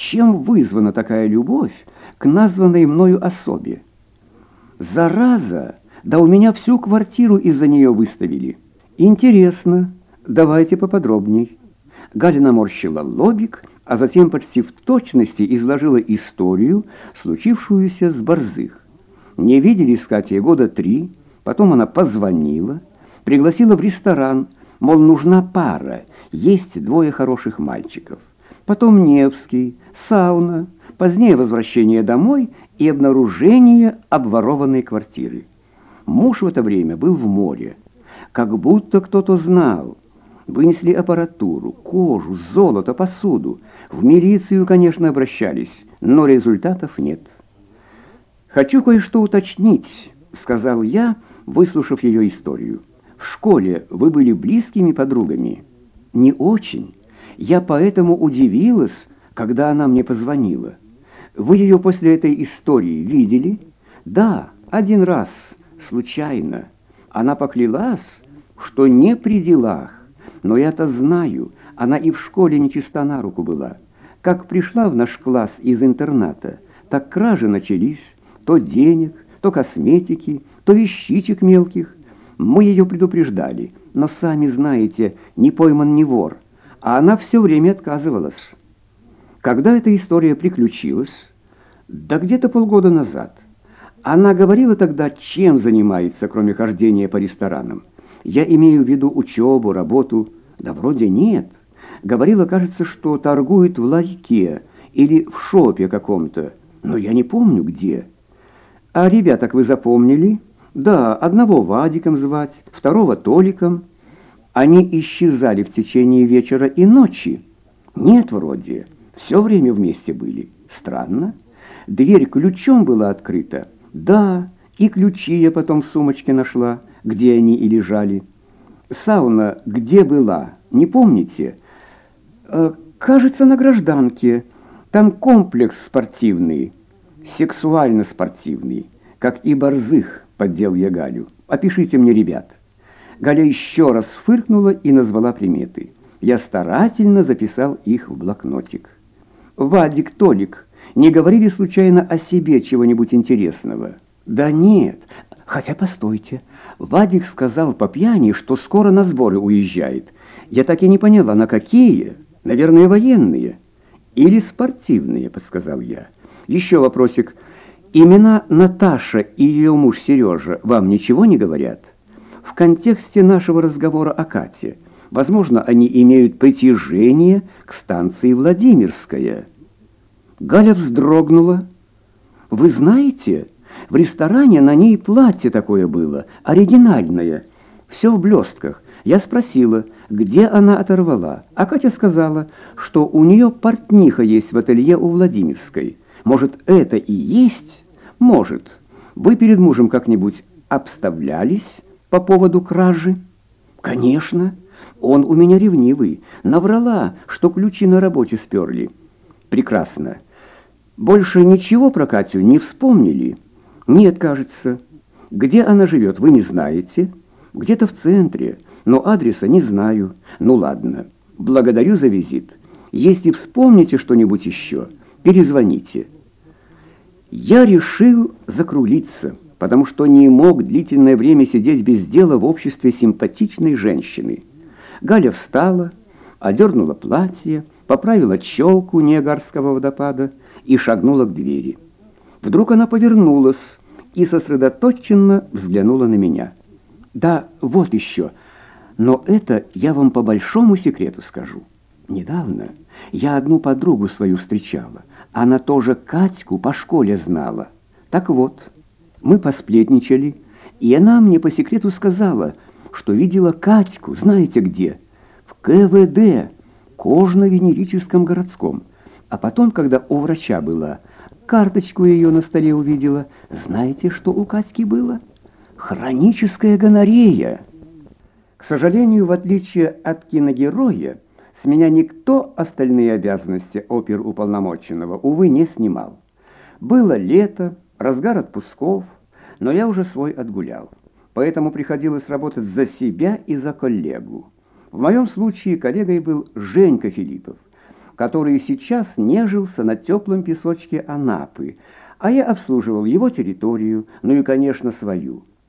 чем вызвана такая любовь к названной мною особе. Зараза, да у меня всю квартиру из-за нее выставили. Интересно, давайте поподробней. Галя наморщила лобик, а затем почти в точности изложила историю, случившуюся с Борзых. Не виделись с Катей года три, потом она позвонила, пригласила в ресторан, мол, нужна пара, есть двое хороших мальчиков. Потом Невский, сауна, позднее возвращение домой и обнаружение обворованной квартиры. Муж в это время был в море. Как будто кто-то знал. Вынесли аппаратуру, кожу, золото, посуду. В милицию, конечно, обращались, но результатов нет. «Хочу кое-что уточнить», — сказал я, выслушав ее историю. «В школе вы были близкими подругами?» «Не очень. Я поэтому удивилась, когда она мне позвонила. Вы ее после этой истории видели?» «Да, один раз, случайно. Она поклялась, что не при делах. Но я-то знаю, она и в школе нечиста на руку была. Как пришла в наш класс из интерната, так кражи начались, то денег, то косметики, то вещичек мелких. Мы ее предупреждали, но сами знаете, не пойман не вор, а она все время отказывалась. Когда эта история приключилась? Да где-то полгода назад. Она говорила тогда, чем занимается, кроме хождения по ресторанам. Я имею в виду учебу, работу. Да вроде нет. Говорила, кажется, что торгует в ларьке или в шопе каком-то. Но я не помню, где. А ребяток вы запомнили? Да, одного Вадиком звать, второго Толиком. Они исчезали в течение вечера и ночи. Нет, вроде. Все время вместе были. Странно. Дверь ключом была открыта. Да, и ключи я потом в сумочке нашла где они и лежали. Сауна где была, не помните? Э, кажется, на гражданке. Там комплекс спортивный, сексуально-спортивный, как и борзых, поддел я Галю. Опишите мне ребят. Галя еще раз фыркнула и назвала приметы. Я старательно записал их в блокнотик. «Вадик, Толик, не говорили случайно о себе чего-нибудь интересного?» «Да нет, хотя постойте». Вадик сказал по пьяни, что скоро на сборы уезжает. Я так и не поняла, на какие? Наверное, военные. Или спортивные, подсказал я. Еще вопросик. Имена Наташа и ее муж Сережа вам ничего не говорят? В контексте нашего разговора о Кате. Возможно, они имеют притяжение к станции Владимирская. Галя вздрогнула. «Вы знаете...» В ресторане на ней платье такое было, оригинальное, все в блестках. Я спросила, где она оторвала, а Катя сказала, что у нее портниха есть в ателье у Владимирской. Может, это и есть? Может. Вы перед мужем как-нибудь обставлялись по поводу кражи? Конечно. Он у меня ревнивый. Наврала, что ключи на работе сперли. Прекрасно. Больше ничего про Катю не вспомнили? «Нет, кажется. Где она живет, вы не знаете? Где-то в центре, но адреса не знаю. Ну ладно, благодарю за визит. Если вспомните что-нибудь еще, перезвоните». Я решил закруглиться, потому что не мог длительное время сидеть без дела в обществе симпатичной женщины. Галя встала, одернула платье, поправила челку Ниагарского водопада и шагнула к двери. Вдруг она повернулась и сосредоточенно взглянула на меня. «Да, вот еще. Но это я вам по большому секрету скажу. Недавно я одну подругу свою встречала. Она тоже Катьку по школе знала. Так вот, мы посплетничали, и она мне по секрету сказала, что видела Катьку, знаете где? В КВД, кожно-венерическом городском. А потом, когда у врача была, Карточку ее на столе увидела. Знаете, что у Катьки было? Хроническая гонорея. К сожалению, в отличие от киногероя, с меня никто остальные обязанности оперуполномоченного, увы, не снимал. Было лето, разгар отпусков, но я уже свой отгулял. Поэтому приходилось работать за себя и за коллегу. В моем случае коллегой был Женька Филиппов который сейчас нежился на теплом песочке Анапы, а я обслуживал его территорию, ну и, конечно, свою.